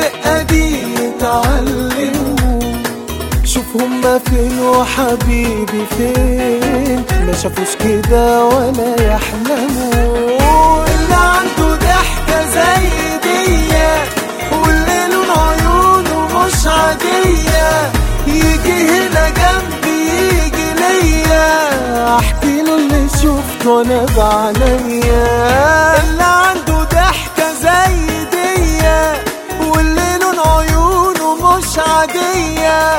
الفرقة دي يتعلموا شوفهم ما فين وحبيبي فين. ما شافوش كده ولا يحلموا. اللي عنده ضحكة زي دي واللي لون عيونه مش عادية. يجي هنا جنبي يجي ليا. أحكي له اللي شفته أنا بعينيا عشاقية